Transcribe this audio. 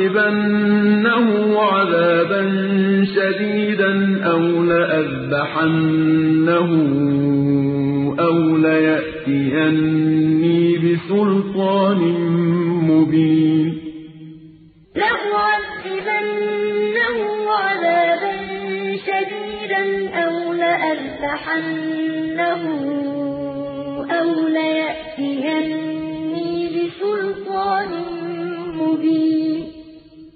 لأعذبنه عذابا شديدا أو لأذبحنه أو ليأتيني بسلطان مبين. لأعذبنه عذابا شديدا أو لأذبحنه به